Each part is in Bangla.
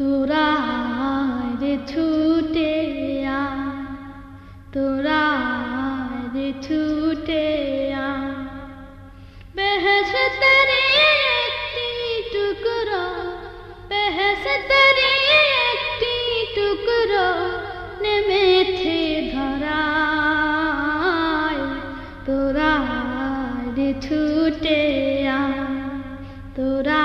তোরা রে ছুটে তোরা রে ছুটে আ বেহেশতেরি একটি টুকরো বেহেশতেরি একটি টুকরো নেমেছে ধরায়। তোরা রে ছুটে তোরা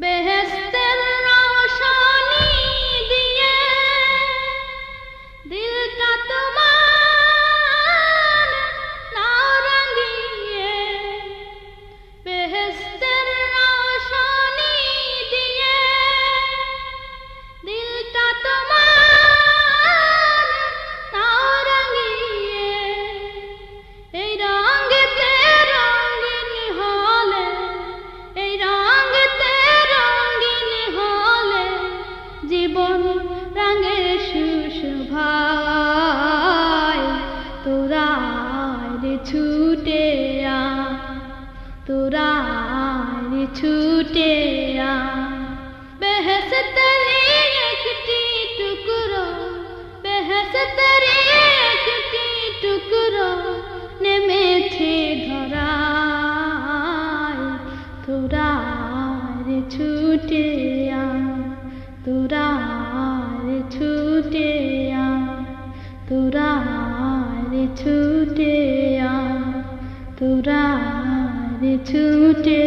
बे জীবন রঙে সুশোভায় তোরা ছুটে আ তোরা ছুটে আ। বেহেশতরি একটি টুকরো ूटे तु छूटे